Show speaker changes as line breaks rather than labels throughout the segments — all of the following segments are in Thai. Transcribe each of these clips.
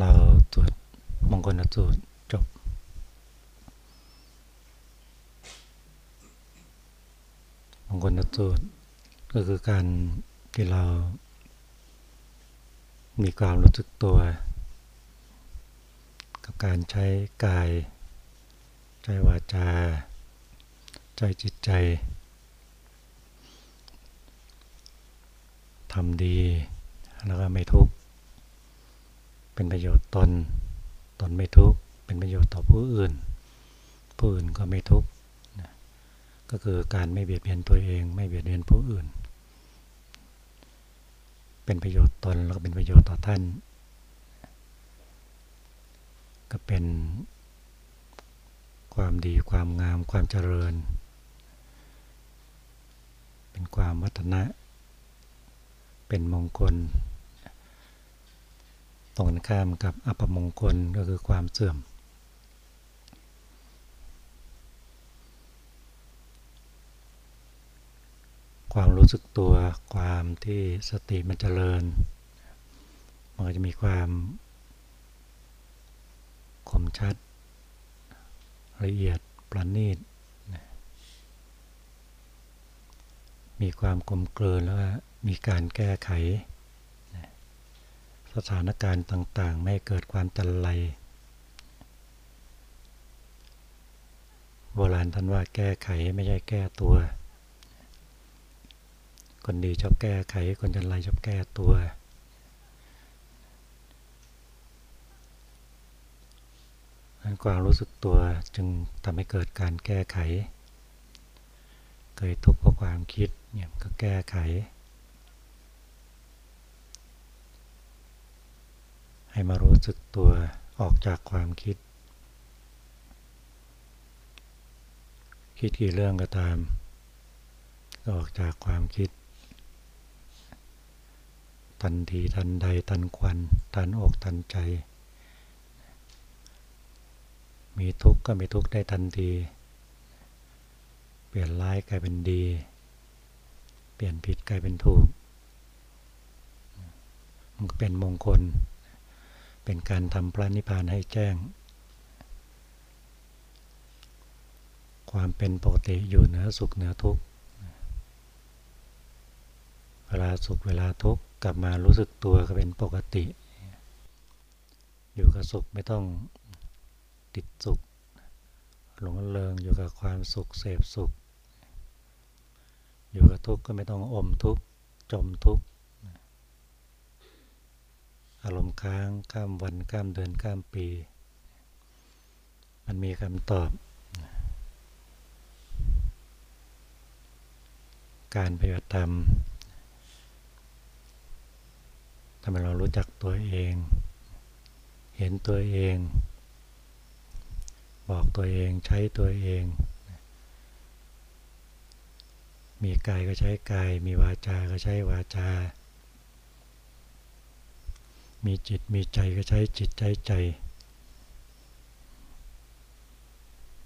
เราตรวจมงคลสูตรจบ มงคลสูตรก็คือการที่เรา มีความรู้สึกตัว กับการใช้กาย ใจวาจา ใจจิตใจทำดีแล้วก็ไม่ทุกข์ เป็นประโยชน์ตน ตนไม่ทุกข์ เป็นประโยชน์ต่อผู้อื่น ผู้อื่นก็ไม่ทุกข์ก็คือการไม่เบียดเบียนตัวเอง ไม่เบียดเบียนผู้อื่น เป็นประโยชน์ตนแล้วก็เป็นประโยชน์ต่อท่าน ก็เป็นความดีความงามความเจริญ เป็นความวัฒนะ เป็นมงคล ตรงกันข้ามกับอัปมงคลก็คือความเสื่อม ความรู้สึกตัวความที่สติมันเจริญ มันก็จะมีความคมชัด ละเอียดประณีตมีความกลมกลืนแล้วมีการแก้ไข ถานการณ์ต่างๆ ไม่เกิดความจันไรโบราณท่านว่าแก้ไขไม่ใช่แก้ตัว คนดีชอบแก้ไข คนจันไรชอบแก้ตัว นั้นความรู้สึกตัวจึงทำให้เกิดการแก้ไข เคยทุกข์เพราะความคิดเนี่ยก็แก้ไข ให้มารู้สึกตัวออกจากความคิด คิดกี่เรื่องก็ตาม ออกจากความคิด ทันทีทันใดทันควัน ทันอกทันใจ มีทุกข์ก็มีทุกข์ได้ทันที เปลี่ยนร้ายกลายเป็นดี เปลี่ยนผิดกลายเป็นถูก มันก็เป็นมงคล เป็นการทำพระนิพพานให้แจ้ง ความเป็นปกติอยู่เหนือสุขเหนือทุกข์เวลาสุขเวลาทุกข์กลับมารู้สึกตัวก็เป็นปกติ อยู่กับสุขไม่ต้องติดสุข หลงเริงอยู่กับความสุขเสพสุข อยู่กับทุกข์ก็ไม่ต้องอมทุกข์จมทุกข์ อารมณ์ค้างข้ามวันข้ามเดือนข้ามปี มันมีคำตอบ การปฏิบัติธรรมทำให้เรารู้จักตัวเอง เห็นตัวเอง บอกตัวเองใช้ตัวเอง มีกายก็ใช้กาย มีวาจาก็ใช้วาจา มีจิตมีใจก็ใช้จิตใช้ใจ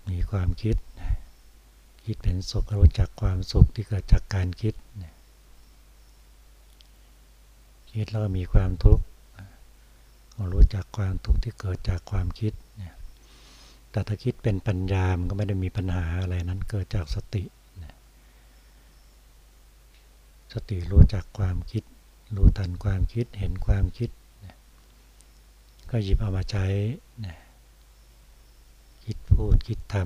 มีความคิด คิดเป็นสุขรู้จักความสุขที่เกิดจากการคิด คิดแล้วมีความทุกข์รู้จักความทุกข์ที่เกิดจากความคิด แต่ถ้าคิดเป็นปัญญา มันก็ไม่ได้มีปัญหาอะไรนั้นเกิดจากสติ สติรู้จักความคิด รู้ทันความคิด เห็นความคิด ก็หยิบเอามาใช้นะคิดพูดคิดทำ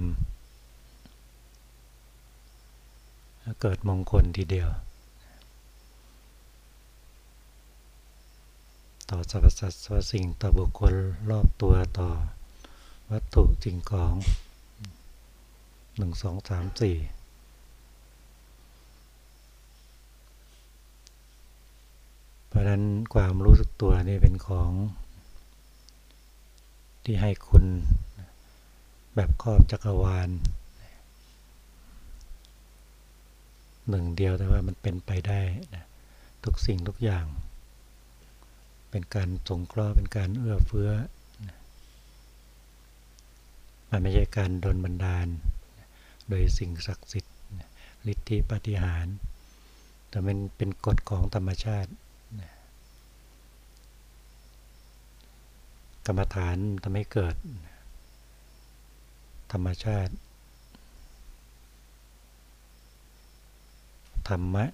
เกิดมงคลทีเดียว ต่อสรรพสัตว์สรรพสิ่งต่อบุคคลรอบตัวต่อวัตถุสิ่งของหนึ่งสองสามสี่เพราะนั้นความรู้สึกตัวนี่เป็นของ ที่ให้คุณแบบครอบจักรวาลหนึ่งเดียวแต่ว่ามันเป็นไปได้นะทุกสิ่งทุกอย่าง เป็นการสงเคราะห์เป็นการเอื้อเฟื้อมันไม่ใช่การโดนบันดาลโดยสิ่งศักดิ์สิทธิ์ฤทธิปฏิหาร แต่มันเป็นกฎของธรรมชาติ กรรมฐานทำให้เกิด ธรรมชาติ ธรรมะ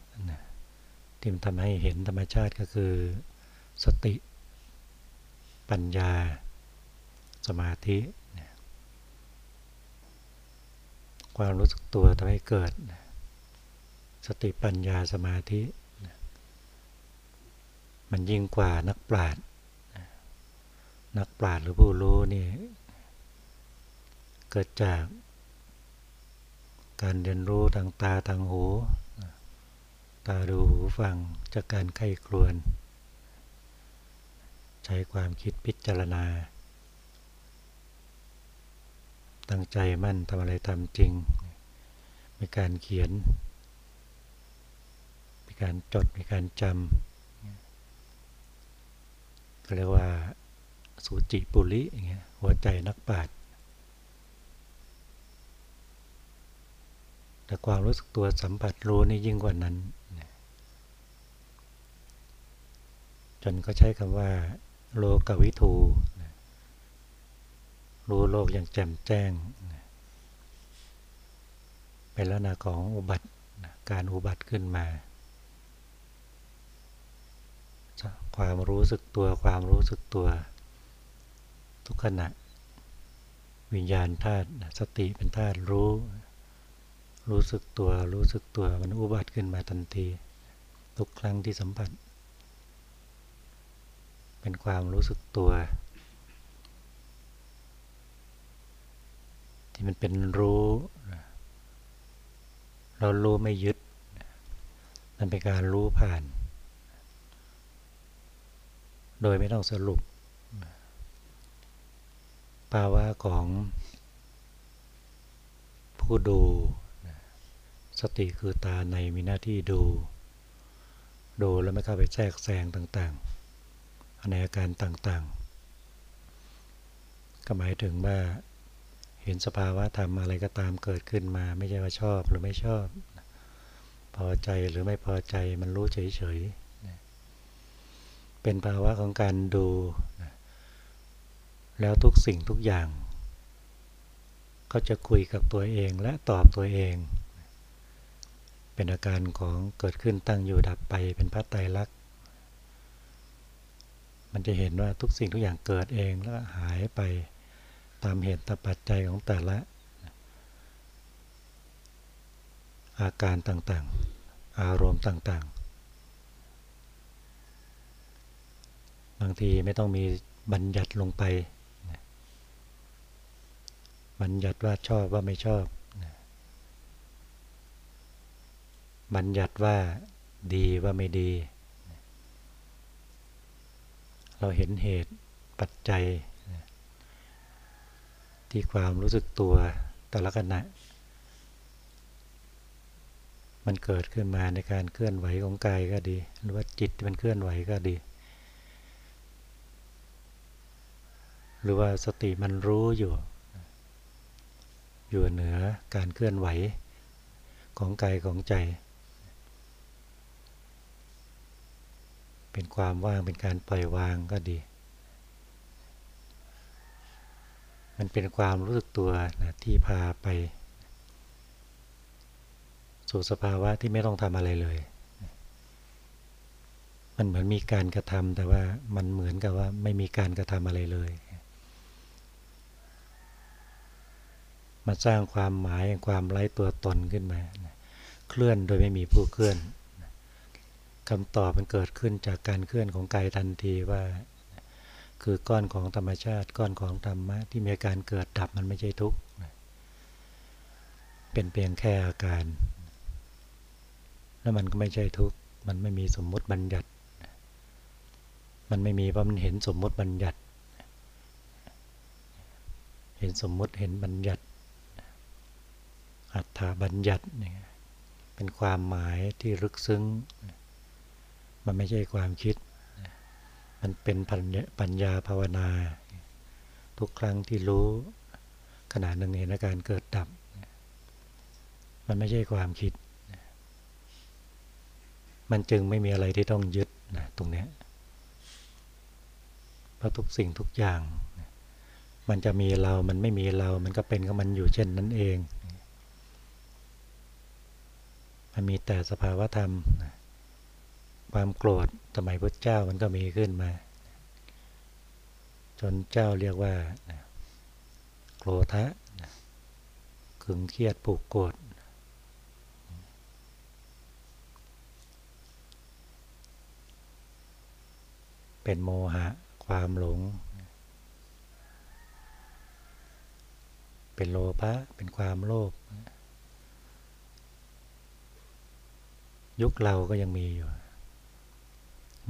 ที่มันทำให้เห็นธรรมชาติก็คือสติ ปัญญา สมาธิ ความรู้สึกตัวทำให้เกิด สติปัญญาสมาธิ มันยิ่งกว่านักปราชญ์ นักปราชญ์หรือผู้รู้นี่ เกิดจากการเรียนรู้ทางตาทางหู ตาดูหูฟังจากการไข้ครวน ใช้ความคิดพิจารณา ตั้งใจมั่นทำอะไรทำจริง มีการเขียน มีการจดมีการจำเรียกว่า สูจิปุริอย่างเงี้ยหัวใจนักปราชญ์แต่ความรู้สึกตัวสัมผัสรู้นี่ยิ่งกว่านั้น จนก็ใช้คำว่า โลกวิทูรู้โลกอย่างแจ่มแจ้งเป็นลักษณะของอุบัติการอุบัติขึ้นมา ความรู้สึกตัวความรู้สึกตัว ทุกขณะ วิญญาณธาตุสติเป็นธาตุรู้ รู้สึกตัวรู้สึกตัวมันอุบัติขึ้นมาทันที ทุกครั้งที่สัมผัส เป็นความรู้สึกตัว ที่มันเป็นรู้ เรารู้ไม่ยึด มันเป็นการรู้ผ่าน โดยไม่ต้องสรุป ภาวะของผู้ดู สติคือตาในมีหน้าที่ดู ดูแล้วไม่เข้าไปแทรกแซงต่างๆในอาการต่างๆ ก็หมายถึงว่าเห็นสภาวะธรรมอะไรก็ตามเกิดขึ้นมา ไม่ใช่ว่าชอบหรือไม่ชอบ พอใจหรือไม่พอใจมันรู้เฉยๆเป็นภาวะของการดู แล้วทุกสิ่งทุกอย่าง ก็จะคุยกับตัวเองและตอบตัวเอง เป็นอาการของเกิดขึ้นตั้งอยู่ดับไปเป็นพระไตรลักษณ์มันจะเห็นว่าทุกสิ่งทุกอย่างเกิดเองแล้วหายไปตามเหตุตามปัจจัยของแต่ละ อาการต่างๆ อารมณ์ต่างๆ บางทีไม่ต้องมีบัญญัติลงไป บัญญัติว่าชอบว่าไม่ชอบ บัญญัติว่าดีว่าไม่ดี เราเห็นเหตุปัจจัย ที่ความรู้สึกตัวแต่ละขณะ มันเกิดขึ้นมาในการเคลื่อนไหวของกายก็ดี หรือว่าจิตมันเคลื่อนไหวก็ดี หรือว่าสติมันรู้อยู่ อยู่เหนือการเคลื่อนไหวของกายของใจ เป็นความว่างเป็นการปล่อยวางก็ดี มันเป็นความรู้สึกตัวนะที่พาไป สู่สภาวะที่ไม่ต้องทำอะไรเลย มันเหมือนมีการกระทำแต่ว่ามันเหมือนกับว่าไม่มีการกระทำอะไรเลย มาสร้างความหมายความไร้ตัวตนขึ้นมา เคลื่อนโดยไม่มีผู้เคลื่อนคำตอบมันเกิดขึ้นจากการเคลื่อนของกายทันทีว่า คือก้อนของธรรมชาติ ก้อนของธรรมะที่มีการเกิดดับมันไม่ใช่ทุกข์เป็นเพียงแค่อาการ แล้วมันก็ไม่ใช่ทุกข์มันไม่มีสมมุติบัญญัติ มันไม่มีเพราะมันเห็นสมมุติบัญญัติ เห็นสมมุติเห็นบัญญัติาบัญญัติเป็นความหมายที่ลึกซึ้ง มันไม่ใช่ความคิด มันเป็นปัญญาภาวนา ทุกครั้งที่รู้ขณะหนึ่งเห็นอาการเกิดดับ มันไม่ใช่ความคิด มันจึงไม่มีอะไรที่ต้องยึดนะตรงนี้เพราะทุกสิ่งทุกอย่าง มันจะมีเรา มันไม่มีเรา มันก็เป็นของมันอยู่เช่นนั้นเอง มันมีแต่สภาวะธรรม ความโกรธสมัยพระเจ้ามันก็มีขึ้นมา จนเจ้าเรียกว่าโกรธะขึงเครียดผูกโกรธเป็นโมหะ ความหลง เป็นโลภะเป็นความโลภ ยุคเราก็ยังมีอยู่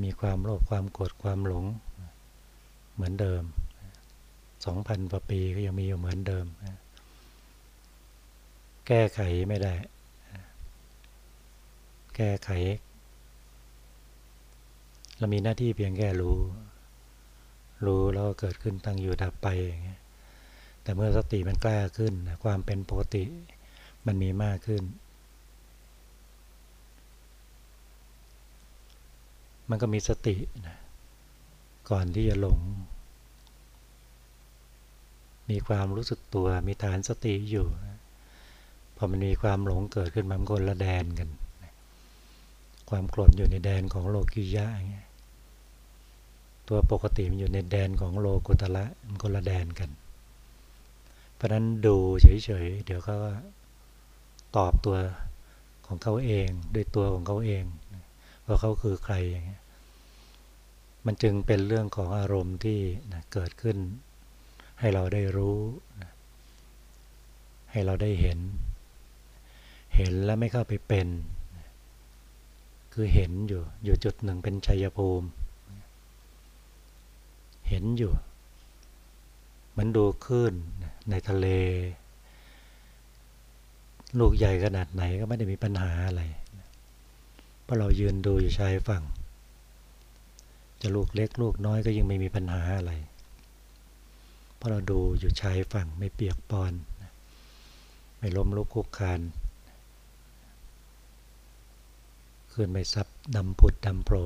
มีความโลภความโกรธความหลง เหมือนเดิมสองพันกว่าปีก็ยังมีอยู่เหมือนเดิม แก้ไขไม่ได้ แก้ไข เรามีหน้าที่เพียงแค่รู้ รู้แล้วก็เกิดขึ้นตั้งอยู่ดับไปอย่างเงี้ยแต่เมื่อสติมันกล้าขึ้น ความเป็นปกติมันมีมากขึ้น มันก็มีสตินะก่อนที่จะหลง มีความรู้สึกตัว มีฐานสติอยู่พอมันมีความหลงเกิดขึ้นมันคนละแดนกันความโกรธอยู่ในแดนของโลกิยะอย่างเงี้ยตัวปกติมันอยู่ในแดนของโลกุตละมันคนละแดนกัน เพราะนั้นดูเฉยๆ เดี๋ยวเขาตอบตัวของเขาเองด้วยตัวของเขาเองว่าเขาคือใครอย่างเงี้ย มันจึงเป็นเรื่องของอารมณ์ที่นะเกิดขึ้น ให้เราได้รู้นะให้เราได้เห็น เห็นแล้วไม่เข้าไปเป็นคือเห็นอยู่อยู่จุดหนึ่งเป็นชัยภูมิ เห็นอยู่ มันดูคลื่นในทะเล ลูกใหญ่ขนาดไหนก็ไม่ได้มีปัญหาอะไรเพราะเรายืนดูอยู่ชายฝั่ง จะลูกเล็กลูกน้อยก็ยังไม่มีปัญหาอะไร เพราะเราดูอยู่ชายฝั่งไม่เปียกปอน ไม่ล้มลุกคุกคานขึ้นไม่ซับดำผุดดำโปร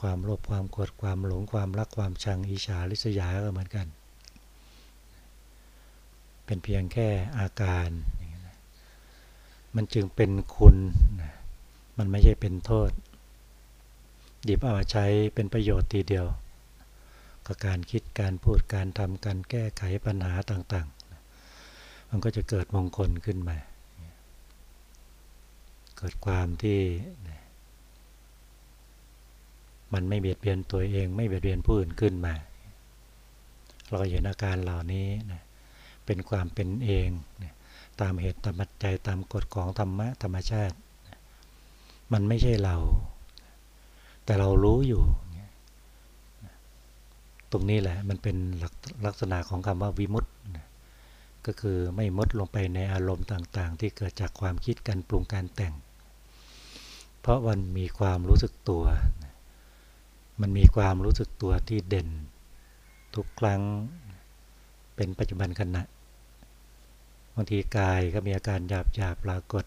ความโลภความโกรธความหลงความรักความชังอิจฉาริษยาก็เหมือนกัน เป็นเพียงแค่อาการ มันจึงเป็นคุณ มันไม่ใช่เป็นโทษ หยิบเอามาใช้เป็นประโยชน์ทีเดียวกับการคิดการพูดการทำการแก้ไขปัญหาต่างๆ มันก็จะเกิดมงคลขึ้นมา เกิดความที่มันไม่เบียดเบียนตัวเอง ไม่เบียดเบียนผู้อื่นขึ้นมา เราเห็นอาการเหล่านี้นะเป็นความเป็นเองนะตามเหตุตามปัจจัยตามกฎของธรรมะธรรมชาติ มันไม่ใช่เรา แต่เรารู้อยู่ ตรงนี้แหละมันเป็นลักษณะของคำว่าวิมุตต์ก็คือไม่มดลงไปในอารมณ์ต่างๆ ที่เกิดจากความคิดการปรุงการแต่ง เพราะวันมีความรู้สึกตัว มันมีความรู้สึกตัวที่เด่น ทุกครั้งเป็นปัจจุบันขณะบางทีกายก็มีอาการหยาบหยาบปรากฏ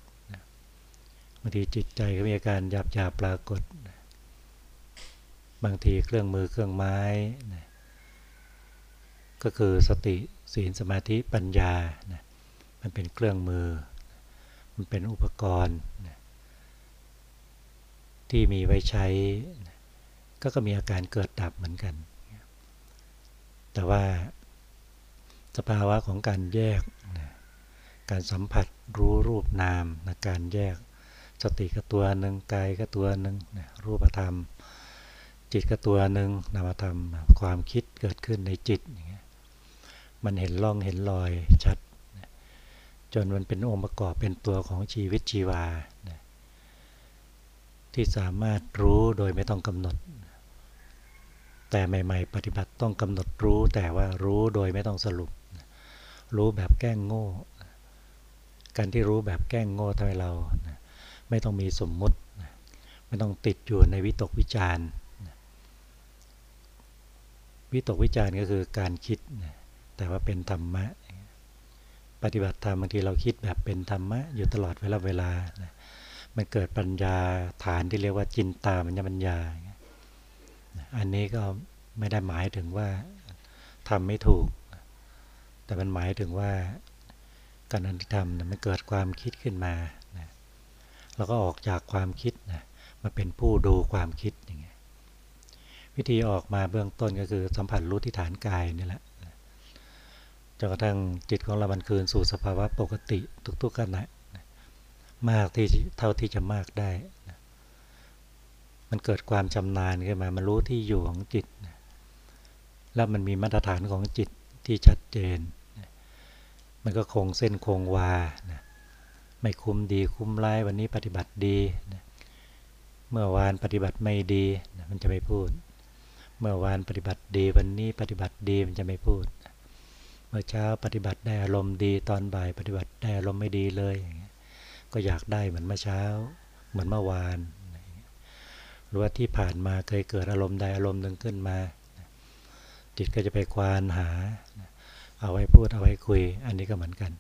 บางทีจิตใจก็มีอาการหยาบหยาบปรากฏ บางทีเครื่องมือเครื่องไม้ก็คือสติศีลสมาธิปัญญามันเป็นเครื่องมือ มันเป็นอุปกรณ์ที่มีไว้ใช้ ก็ก็มีอาการเกิดดับเหมือนกัน แต่ว่าสภาวะของการแยกการสัมผัสรู้รูปนามนะการแยกสติก็ตัวหนึ่งกายก็ตัวหนึ่งรูปธรรม จิตก็ตัวหนึ่งนามธรรมความคิดเกิดขึ้นในจิตมันเห็นร่องเห็นรอยชัด จนมันเป็นองค์ประกอบเป็นตัวของชีวิตชีวา ที่สามารถรู้โดยไม่ต้องกำหนด แต่ใหม่ ๆ ปฏิบัติต้องกำหนดรู้แต่ว่ารู้โดยไม่ต้องสรุป รู้แบบแกล้งโง่ การที่รู้แบบแกล้งโง่ทำให้เรา ไม่ต้องมีสมมุติ ไม่ต้องติดอยู่ในวิตกวิจาร วิตกวิจารก็คือการคิด แต่ว่าเป็นธรรมะ ปฏิบัติธรรมบางทีเราคิดแบบเป็นธรรมะอยู่ตลอดเวลาเวลา มันเกิดปัญญาฐานที่เรียกว่าจินตามัญญปัญญา อันนี้ก็ไม่ได้หมายถึงว่าทำไม่ถูก แต่มันหมายถึงว่าการอธิธรรมมันเกิดความคิดขึ้นมา แล้วก็ออกจากความคิดนะมาเป็นผู้ดูความคิดอย่างเงี้ย วิธีออกมาเบื้องต้นก็คือสัมผัสรู้ที่ฐานกายนี่แหละจนกระทั่งจิตของเรามันคืนสู่สภาวะปกติทุกๆขณะมากที่เท่าที่จะมากได้ มันเกิดความชำนาญขึ้นมา มันรู้ที่อยู่ของจิต แล้วมันมีมาตรฐานของจิตที่ชัดเจน มันก็คงเส้นคงวา ไม่คุ้มดีคุ้มร้ายวันนี้ปฏิบัติดี เมื่อวานปฏิบัติไม่ดี มันจะไม่พูด เมื่อวานปฏิบัติดีวันนี้ปฏิบัติดีมันจะไม่พูด เมื่อเช้าปฏิบัติได้อารมณ์ดีตอนบ่ายปฏิบัติได้อารมณ์ไม่ดีเลยอย่างเงี้ยก็อยากได้เหมือนเมื่อเช้า เหมือนเมื่อวานหรือว่าที่ผ่านมาเคยเกิดอารมณ์ใดอารมณ์หนึ่งขึ้นมาจิตก็จะไปควานหา เอาไว้พูดเอาไว้คุย อันนี้ก็เหมือนกัน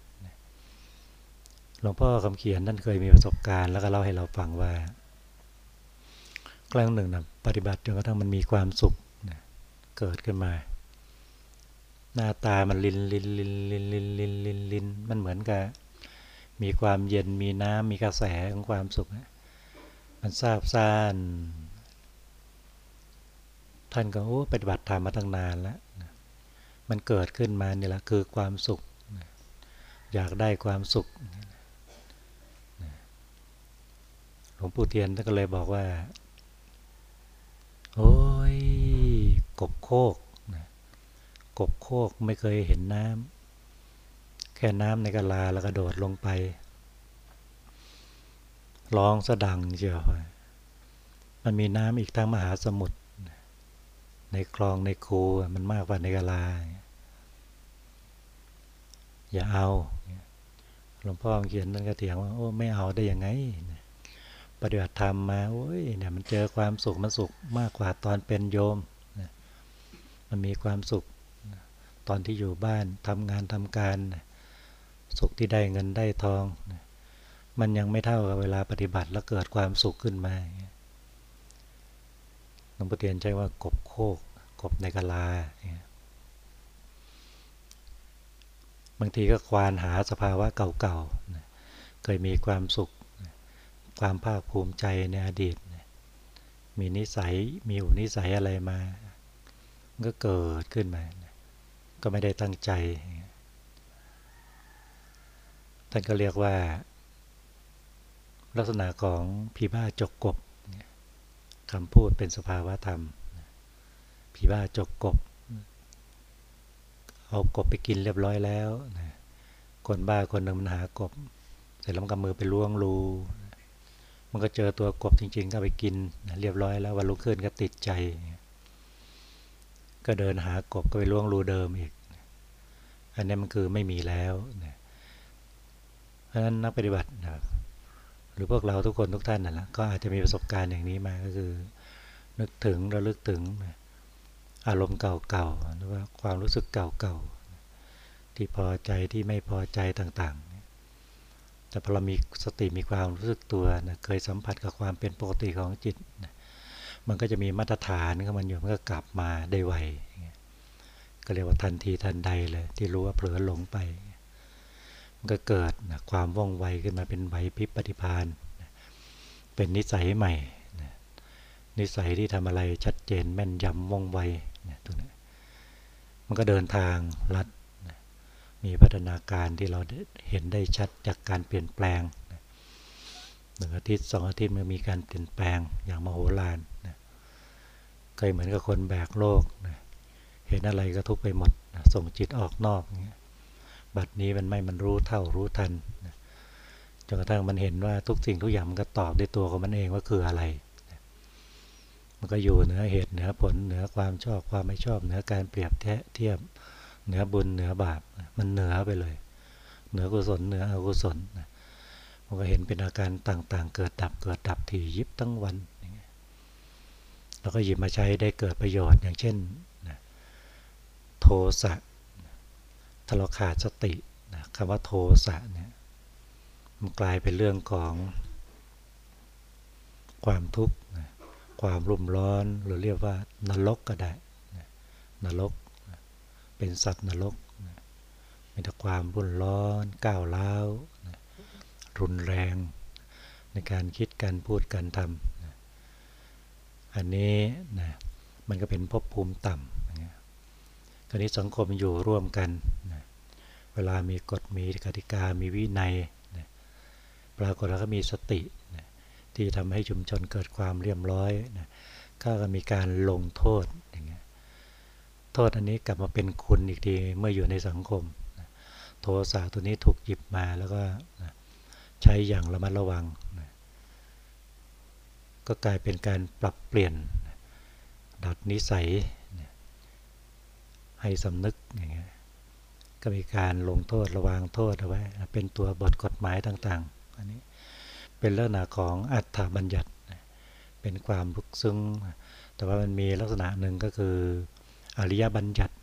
หลวงพ่อคำเขียนท่านเคยมีประสบการณ์แล้วก็เล่าให้เราฟังว่า ครั้งหนึ่งนะปฏิบัติจนกระทั่งมันมีความสุข เกิดขึ้นมา หน้าตามันลินลินลินลินลินลินลินลินมันเหมือนกับมีความเย็นมีน้ำมีกระแสของความสุข มันซาบซ่าน ท่านก็โอ้ปฏิบัติธรรมมาตั้งนานแล้ว มันเกิดขึ้นมานี่แหละคือความสุข อยากได้ความสุขหลวงปู่เทียนท่านก็เลยบอกว่า โอ้ กบโคกกบโคกไม่เคยเห็นน้ำแค่น้ำในกะลาแล้วก็โดดลงไปร้องสะดังเชียวมันมีน้ำอีกทั้งมหาสมุทรในคลองในคูมันมากกว่าในกะลา อย่าเอาหลวงพ่อเขียนนั่นก็เถียงว่าโอ้ไม่เอาได้ยังไงปฏิบัติธรรมมาโอ้ยเนี่ยมันเจอความสุขมันสุขมากกว่าตอนเป็นโยม มันมีความสุข ตอนที่อยู่บ้านทำงานทำการ สุขที่ได้เงินได้ทอง มันยังไม่เท่ากับเวลาปฏิบัติแล้วเกิดความสุขขึ้นมาหลวงพ่อเตียนใช้ว่ากบโคก กบในกะลา บางทีก็ควานหาสภาวะเก่าๆ เคยมีความสุข ความภาคภูมิใจในอดีต มีนิสัย มีอุนิสัยอะไรมา ก็เกิดขึ้นมา ก็ไม่ได้ตั้งใจ ท่านก็เรียกว่า ลักษณะของผีบ้าจกกบคำพูดเป็นสภาวะธรรมผีบ้าจกกบ เอากบไปกินเรียบร้อยแล้วคนบ้าคนหนึ่งมันหากบ เสร็จแล้วมันกำมือไปล้วงรูมันก็เจอตัวกบจริง ๆ ก็ไปกินเรียบร้อยแล้ววันรุ่งขึ้นก็ติดใจ ก็เดินหากบก็ไปล่วงรูเดิมอีก อันนี้มันคือไม่มีแล้วเพราะฉะนั้นนักปฏิบัตินะหรือพวกเราทุกคนทุกท่านนั่นแหละก็อาจจะมีประสบการณ์อย่างนี้มาก็คือ นึกถึงระลึกถึงอารมณ์เก่าๆหรือว่าความรู้สึกเก่าๆที่พอใจที่ไม่พอใจต่างๆ แต่พอเรามีสติมีความรู้สึกตัวนะเคยสัมผัสกับความเป็นปกติของจิตนะ มันก็จะมีมาตรฐานของมันอยู่มันก็กลับมาได้ไวก็เรียกว่าทันทีทันใดเลย ที่รู้ว่าเผลอหลงไป มันก็เกิดนะความว่องไวขึ้นมาเป็นไหวพริบปฏิพานเป็นนิสัยใหม่นะนิสัยที่ทำอะไรชัดเจนแม่นยำว่องไวนะตรงนี้มันก็เดินทางลัดมีพัฒนาการที่เราเห็นได้ชัดจากการเปลี่ยนแปลงหนึ่งอาทิตย์สองอาทิตย์มันมีการเปลี่ยนแปลงอย่างมโหฬาร เคยเหมือนกับคนแบกโลกเห็นอะไรก็ทุกไปหมดส่งจิตออกนอกบัดนี้มันไม่มันรู้เท่ารู้ทันจนกระทั่งมันเห็นว่าทุกสิ่งทุกอย่างมันก็ตอบด้วยตัวของมันเองว่าคืออะไรมันก็อยู่เหนือเหตุเหนือผลเหนือความชอบความไม่ชอบเหนือการเปรียบเทียบเหนือบุญเหนือบาปมันเหนือไปเลย เหนือกุศลเหนืออกุศลมันก็เห็นเป็นอาการต่างๆ เกิดดับเกิดดับถี่ยิบทั้งวัน เราก็หยิบมาใช้ได้เกิดประโยชน์อย่างเช่นโทสะถ้าเราขาดสติคำว่าโทสะเนี่ยมันกลายเป็นเรื่องของความทุกข์ความรุ่มร้อนหรือเรียกว่านรกก็ได้นรกเป็นสัตว์นรกมีแต่ความรุ่นร้อนก้าวร้าวรุนแรง ในการคิดการพูดการทำ อันนี้นะมันก็เป็นภพภูมิต่ำคราวนี้สังคมอยู่ร่วมกันนะเวลามีกฎมีกติกามีวินัยนะปรากฏแล้วก็มีสตินะที่ทำให้ชุมชนเกิดความเรียบร้อยนะก็มีการลงโทษอย่างเงี้ยโทษอันนี้กลับมาเป็นคุณอีกทีเมื่ออยู่ในสังคมนะโทสะตัวนี้ถูกหยิบมาแล้วก็นะใช้อย่างระมัดระวังนะ ก็กลายเป็นการปรับเปลี่ยน ดัดนิสัย ให้สำนึกอย่างเงี้ยก็มีการลงโทษระวางโทษเอาไว้ เป็นตัวบทกฎหมายต่างๆอันนี้เป็นลักษณะของอัตถบัญญัติ เป็นความลึกซึ้ง แต่ว่ามันมีลักษณะหนึ่งก็คืออริยบัญญัติ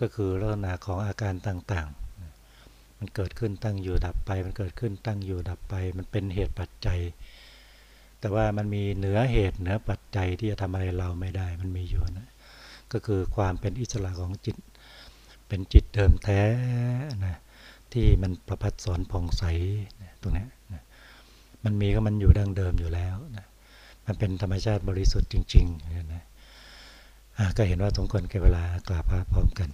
ก็คือลักษณะของอาการต่างๆ มันเกิดขึ้นตั้งอยู่ดับไป มันเกิดขึ้นตั้งอยู่ดับไป มันเป็นเหตุปัจจัย แต่ว่ามันมีเหนือเหตุเหนือปัจจัยที่จะทำอะไรเราไม่ได้มันมีอยู่นะก็คือความเป็นอิสระของจิต เป็นจิตเดิมแท้นะที่มันประพัดสอนผ่องใสนะตรงนี้นะมันมีก็มันอยู่ดั้งเดิมอยู่แล้วนะมันเป็นธรรมชาติบริสุทธิ์จริงๆนะก็เห็นว่าสมควรแก่เวลากราบพระพร้อมกัน